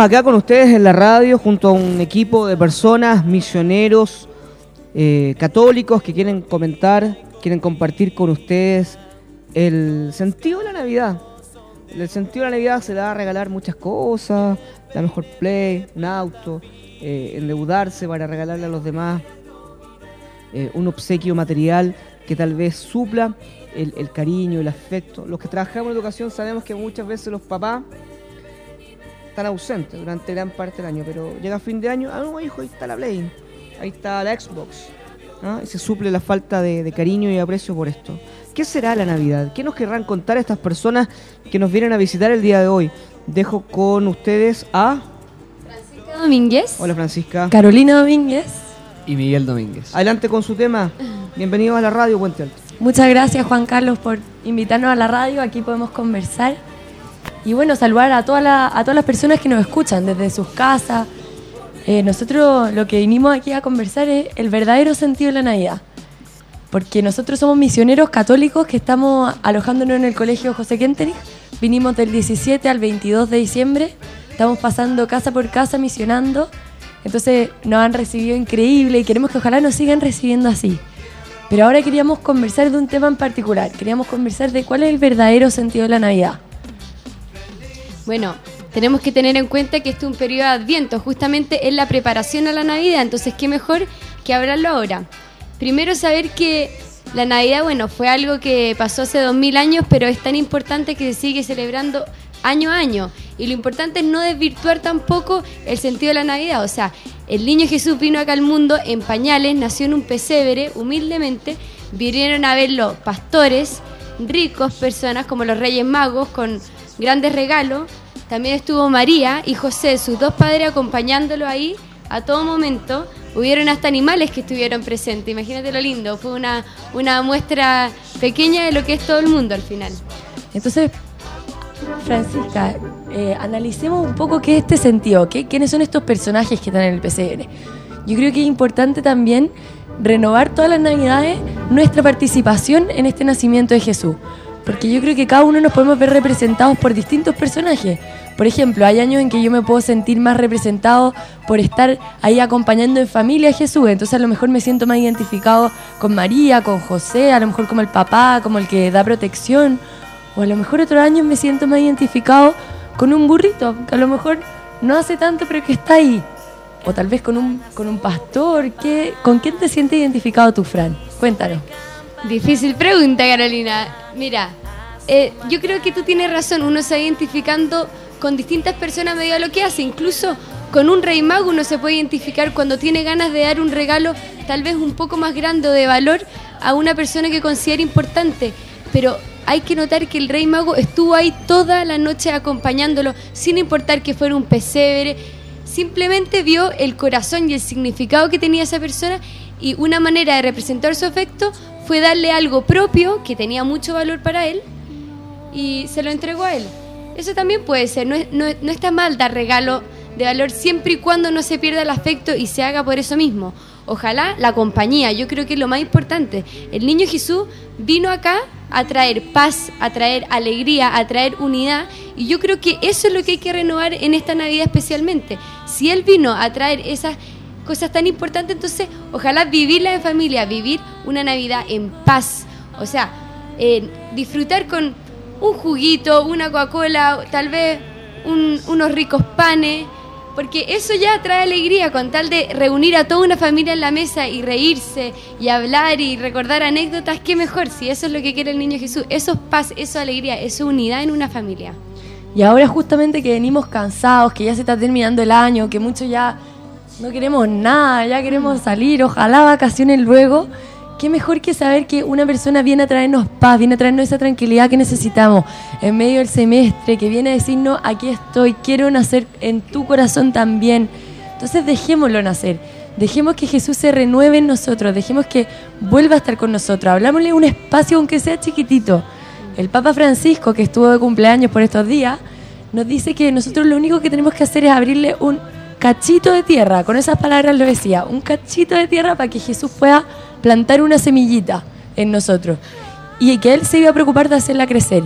acá con ustedes en la radio junto a un equipo de personas, misioneros, eh, católicos que quieren comentar, quieren compartir con ustedes el sentido de la Navidad. El sentido de la Navidad se da a regalar muchas cosas, la mejor play, un auto, eh, endeudarse para regalarle a los demás eh, un obsequio material que tal vez supla el, cariño, el afecto. Los que trabajamos en educación sabemos que muchas veces los papás están ausentes durante gran parte del año, pero llega fin de año, ah, no, hijo, ahí está la Play, ahí está la Xbox, y se suple la falta de, cariño y aprecio por esto. ¿Qué será la Navidad? ¿Qué nos querrán contar estas personas que nos vienen a visitar el día de hoy? Dejo con ustedes a... Francisca Domínguez. Hola Francisca. Carolina Domínguez. Y Miguel Domínguez. Adelante con su tema. Bienvenidos a la radio Puente Alto. Muchas gracias Juan Carlos por invitarnos a la radio. Aquí podemos conversar. Y bueno, saludar a, toda a todas las personas que nos escuchan desde sus casas. Eh, nosotros lo que vinimos aquí a conversar es el verdadero sentido de la Navidad. Porque nosotros somos misioneros católicos que estamos alojándonos en el colegio José Kentenich. Vinimos del 17 al 22 de diciembre. Estamos pasando casa por casa misionando. Entonces nos han recibido increíble y queremos que ojalá nos sigan recibiendo así. Pero ahora queríamos conversar de un tema en particular. Queríamos conversar de cuál es el verdadero sentido de la Navidad. Bueno, tenemos que tener en cuenta que este es un periodo de adviento, justamente es la preparación a la Navidad, entonces qué mejor que hablarlo ahora. Primero saber que la Navidad, bueno, fue algo que pasó hace dos mil años, pero es tan importante que se sigue celebrando año a año. Y lo importante es no desvirtuar tampoco el sentido de la Navidad. O sea, el niño Jesús vino acá al mundo en pañales, nació en un pesebre, humildemente, vinieron a verlo pastores, ricos, personas como los Reyes Magos, con grandes regalos, también estuvo María y José, sus dos padres, acompañándolo ahí a todo momento. Hubieron hasta animales que estuvieron presentes, imagínate lo lindo, fue una, una muestra pequeña de lo que es todo el mundo al final. Entonces, Francisca, eh, analicemos un poco qué es este sentido, qué, quiénes son estos personajes que están en el PCN. Yo creo que es importante también renovar todas las navidades nuestra participación en este nacimiento de Jesús porque yo creo que cada uno nos podemos ver representados por distintos personajes. Por ejemplo, hay años en que yo me puedo sentir más representado por estar ahí acompañando en familia a Jesús, entonces a lo mejor me siento más identificado con María, con José, a lo mejor como el papá, como el que da protección, o a lo mejor otros años me siento más identificado con un burrito, que a lo mejor no hace tanto pero que está ahí. O tal vez con un, con un pastor. ¿qué, ¿Con quién te sientes identificado tú, Fran? Cuéntanos. Difícil pregunta, Carolina. Mira, eh, yo creo que tú tienes razón. Uno se va identificando con distintas personas a medida lo que hace. Incluso con un rey mago uno se puede identificar cuando tiene ganas de dar un regalo tal vez un poco más grande o de valor a una persona que considera importante. Pero hay que notar que el rey mago estuvo ahí toda la noche acompañándolo, sin importar que fuera un pesebre. Simplemente vio el corazón y el significado que tenía esa persona y una manera de representar su afecto fue darle algo propio que tenía mucho valor para él y se lo entregó a él. Eso también puede ser, no, no, no está mal dar regalo de valor siempre y cuando no se pierda el afecto y se haga por eso mismo. Ojalá la compañía, yo creo que es lo más importante. El niño Jesús vino acá a traer paz, a traer alegría, a traer unidad y yo creo que eso es lo que hay que renovar en esta Navidad especialmente. Si Él vino a traer esas cosas tan importantes, entonces ojalá vivirla en familia, vivir una Navidad en paz, o sea, disfrutar con un juguito, una Coca-Cola, tal vez unos ricos panes, porque eso ya trae alegría con tal de reunir a toda una familia en la mesa y reírse y hablar y recordar anécdotas, qué mejor, si eso es lo que quiere el niño Jesús, eso es paz, eso es alegría, eso es unidad en una familia. Y ahora justamente que venimos cansados, que ya se está terminando el año, que muchos ya no queremos nada, ya queremos salir, ojalá vacaciones luego. Qué mejor que saber que una persona viene a traernos paz, viene a traernos esa tranquilidad que necesitamos en medio del semestre, que viene a decirnos, aquí estoy, quiero nacer en tu corazón también. Entonces dejémoslo nacer, dejemos que Jesús se renueve en nosotros, dejemos que vuelva a estar con nosotros, hablámosle un espacio aunque sea chiquitito. El Papa Francisco, que estuvo de cumpleaños por estos días, nos dice que nosotros lo único que tenemos que hacer es abrirle un cachito de tierra, con esas palabras lo decía, un cachito de tierra para que Jesús pueda plantar una semillita en nosotros y que Él se iba a preocupar de hacerla crecer.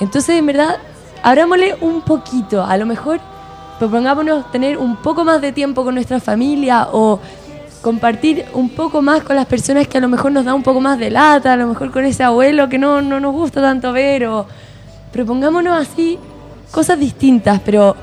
Entonces, en verdad, abrámosle un poquito, a lo mejor propongámonos tener un poco más de tiempo con nuestra familia o compartir un poco más con las personas que a lo mejor nos da un poco más de lata, a lo mejor con ese abuelo que no, no nos gusta tanto ver, o propongámonos así cosas distintas, pero,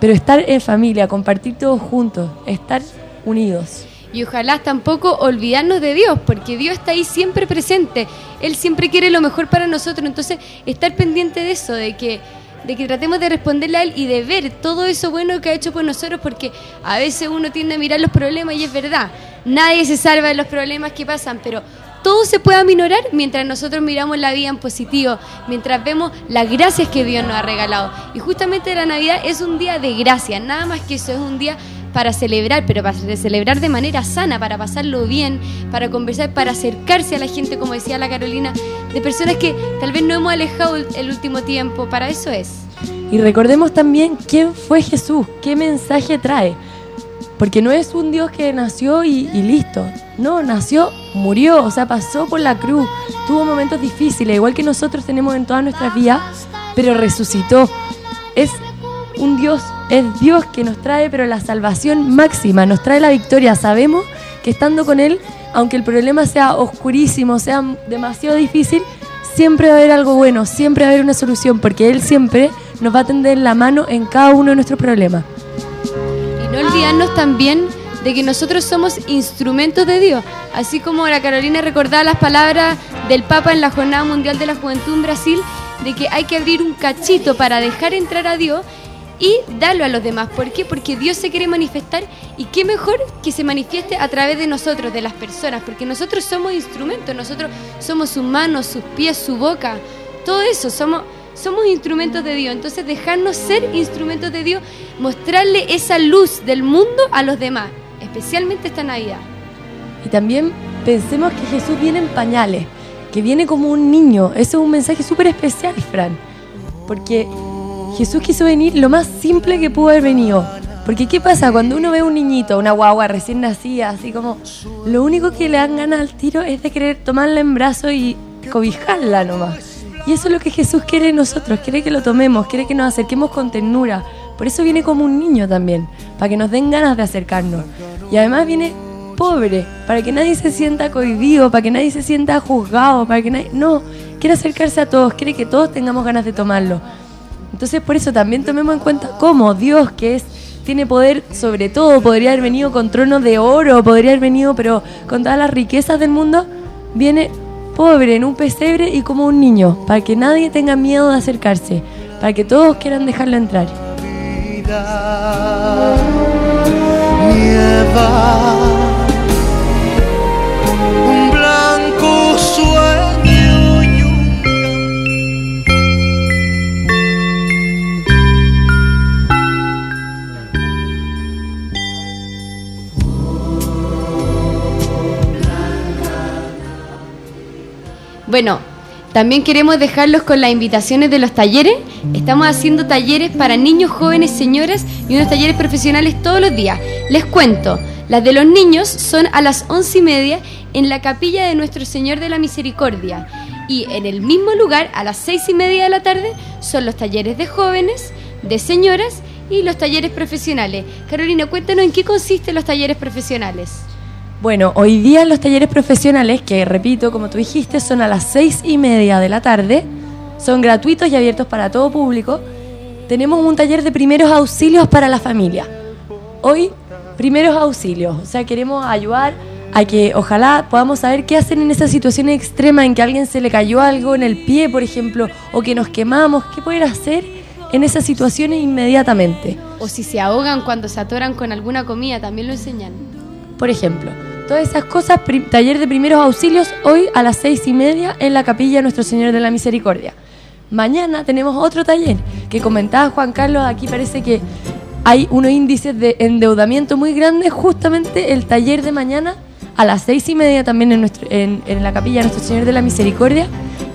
pero estar en familia, compartir todos juntos, estar unidos. Y ojalá tampoco olvidarnos de Dios, porque Dios está ahí siempre presente. Él siempre quiere lo mejor para nosotros. Entonces, estar pendiente de eso, de que de que tratemos de responderle a él y de ver todo eso bueno que ha hecho por nosotros, porque a veces uno tiende a mirar los problemas y es verdad, nadie se salva de los problemas que pasan, pero todo se puede aminorar mientras nosotros miramos la vida en positivo, mientras vemos las gracias que Dios nos ha regalado. Y justamente la Navidad es un día de gracia, nada más que eso, es un día para celebrar, pero para celebrar de manera sana, para pasarlo bien, para conversar, para acercarse a la gente, como decía la Carolina, de personas que tal vez no hemos alejado el último tiempo. Para eso es. Y recordemos también quién fue Jesús, qué mensaje trae. Porque no es un Dios que nació y, listo. No, nació, murió, o sea, pasó por la cruz, tuvo momentos difíciles, igual que nosotros tenemos en todas nuestras vidas, pero resucitó. Es un Dios, es Dios que nos trae, pero la salvación máxima, nos trae la victoria. Sabemos que estando con Él, aunque el problema sea oscurísimo, sea demasiado difícil, siempre va a haber algo bueno, siempre va a haber una solución, porque Él siempre nos va a tender la mano en cada uno de nuestros problemas. No olvidarnos también de que nosotros somos instrumentos de Dios, así como la Carolina recordaba las palabras del Papa en la Jornada Mundial de la Juventud en Brasil, de que hay que abrir un cachito para dejar entrar a Dios y darlo a los demás. ¿Por qué? Porque Dios se quiere manifestar y qué mejor que se manifieste a través de nosotros, de las personas, porque nosotros somos instrumentos, nosotros somos sus manos, sus pies, su boca, todo eso, somos, somos instrumentos de Dios. Entonces dejarnos ser instrumentos de Dios, mostrarle esa luz del mundo a los demás, especialmente esta Navidad. Y también pensemos que Jesús viene en pañales, que viene como un niño. Eso es un mensaje súper especial, Fran, porque Jesús quiso venir lo más simple que pudo haber venido. Porque ¿qué pasa cuando uno ve a un niñito, una guagua recién nacida, así como lo único que le dan ganas al tiro es de querer tomarla en brazos y cobijarla nomás. Y eso es lo que Jesús quiere de nosotros, quiere que lo tomemos, quiere que nos acerquemos con ternura. Por eso viene como un niño también, para que nos den ganas de acercarnos. Y además viene pobre, para que nadie se sienta cohibido, para que nadie se sienta juzgado, para que nadie... No, quiere acercarse a todos, quiere que todos tengamos ganas de tomarlo. Entonces por eso también tomemos en cuenta cómo Dios, que es tiene poder sobre todo, podría haber venido con tronos de oro, podría haber venido, pero con todas las riquezas del mundo, viene pobre en un pesebre y como un niño, para que nadie tenga miedo de acercarse, para que todos quieran dejarlo entrar. Bueno, también queremos dejarlos con las invitaciones de los talleres. Estamos haciendo talleres para niños, jóvenes, señoras y unos talleres profesionales todos los días. Les cuento, las de los niños son a las once y media en la capilla de Nuestro Señor de la Misericordia. Y en el mismo lugar, a las seis y media de la tarde, son los talleres de jóvenes, de señoras y los talleres profesionales. Carolina, cuéntanos en qué consisten los talleres profesionales. Bueno, hoy día los talleres profesionales, que repito, como tú dijiste, son a las seis y media de la tarde, son gratuitos y abiertos para todo público. Tenemos un taller de primeros auxilios para la familia. Hoy, primeros auxilios, o sea, queremos ayudar a que ojalá podamos saber qué hacer en esa situación extrema en que a alguien se le cayó algo en el pie, por ejemplo, o que nos quemamos, qué poder hacer en esas situaciones inmediatamente. O si se ahogan cuando se atoran con alguna comida, también lo enseñan. Por ejemplo, Todas esas cosas, taller de primeros auxilios, hoy a las seis y media en la capilla Nuestro Señor de la Misericordia. Mañana tenemos otro taller que comentaba Juan Carlos, aquí parece que hay unos índices de endeudamiento muy grandes, justamente el taller de mañana a las seis y media también en, nuestro, en, la capilla Nuestro Señor de la Misericordia,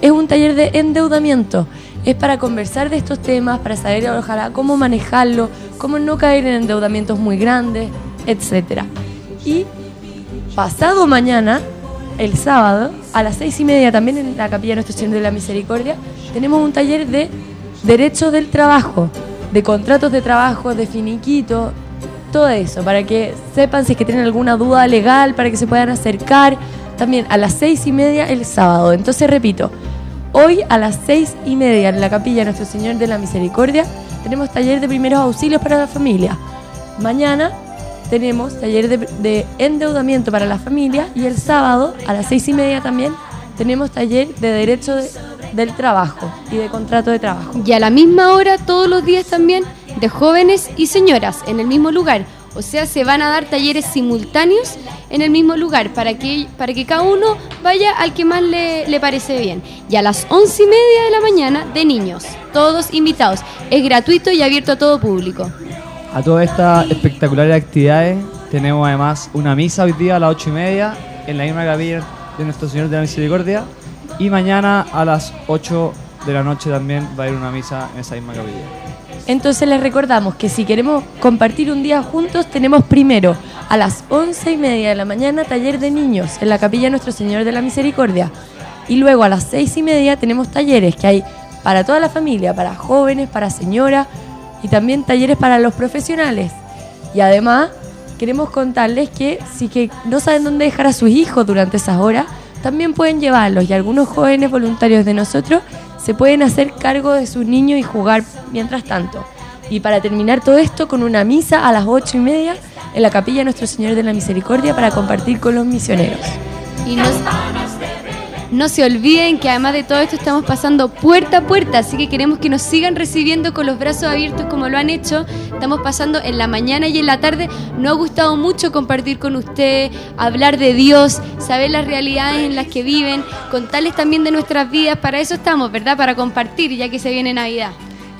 es un taller de endeudamiento. Es para conversar de estos temas, para saber ojalá cómo manejarlo, cómo no caer en endeudamientos muy grandes, etcétera. Y pasado mañana, el sábado, a las seis y media también en la capilla Nuestro Señor de la Misericordia, tenemos un taller de Derecho del Trabajo. de contratos de trabajo, de finiquito, todo eso, para que sepan si es que tienen alguna duda legal, para que se puedan acercar. También a las seis y media el sábado. Entonces repito, hoy a las seis y media en la capilla Nuestro Señor de la Misericordia tenemos taller de primeros auxilios para la familia. Mañana tenemos taller de, de endeudamiento para la familia y el sábado a las seis y media también tenemos taller de derecho de- del trabajo y de contrato de trabajo. Y a la misma hora, todos los días también, de jóvenes y señoras en el mismo lugar. O sea, se van a dar talleres simultáneos en el mismo lugar para que, para que cada uno vaya al que más le, le parece bien. Y a las once y media de la mañana, de niños, todos invitados. Es gratuito y abierto a todo público. A todas estas espectaculares actividades tenemos además una misa hoy día a las ocho y media en la misma capilla de Nuestro Señor de la Misericordia y mañana a las 8 de la noche también va a haber una misa en esa misma capilla. Entonces les recordamos que si queremos compartir un día juntos, tenemos primero a las once y media de la mañana taller de niños en la capilla Nuestro Señor de la Misericordia. Y luego a las seis y media tenemos talleres que hay para toda la familia, para jóvenes, para señoras y también talleres para los profesionales. Y además queremos contarles que si que no saben dónde dejar a sus hijos durante esas horas, también pueden llevarlos y algunos jóvenes voluntarios de nosotros se pueden hacer cargo de sus niños y jugar mientras tanto. Y para terminar todo esto con una misa a las ocho y media en la capilla Nuestro Señor de la Misericordia para compartir con los misioneros. No se olviden que además de todo esto estamos pasando puerta a puerta, así que queremos que nos sigan recibiendo con los brazos abiertos como lo han hecho. Estamos pasando en la mañana y en la tarde. Nos ha gustado mucho compartir con usted, hablar de Dios, saber las realidades en las que viven, contarles también de nuestras vidas. Para eso estamos, ¿verdad? Para compartir, ya que se viene Navidad.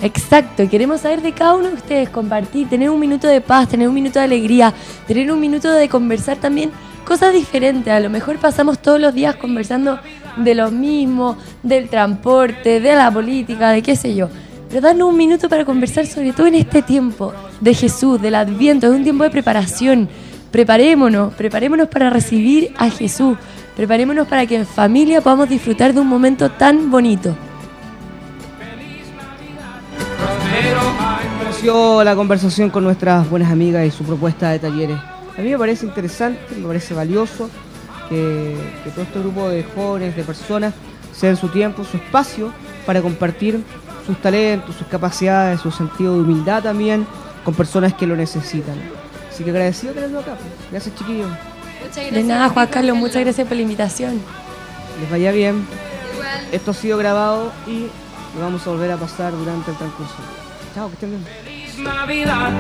Exacto, queremos saber de cada uno de ustedes, compartir, tener un minuto de paz, tener un minuto de alegría, tener un minuto de conversar también cosas diferentes. A lo mejor pasamos todos los días conversando de lo mismo, del transporte, de la política, de qué sé yo. Pero darnos un minuto para conversar sobre todo en este tiempo de Jesús, del Adviento, de un tiempo de preparación. Preparémonos, preparémonos para recibir a Jesús. Preparémonos para que en familia podamos disfrutar de un momento tan bonito. la conversación con nuestras buenas amigas y su propuesta de talleres? A mí me parece interesante, me parece valioso que, que todo este grupo de jóvenes, de personas, se den su tiempo, su espacio para compartir sus talentos, sus capacidades, su sentido de humildad también con personas que lo necesitan. Así que agradecido tenerlo acá. Gracias chiquillos. De nada, Juan Carlos, muchas gracias por la invitación. Les vaya bien. Esto ha sido grabado y lo vamos a volver a pasar durante el transcurso. Chao, que estén bien. Navidad.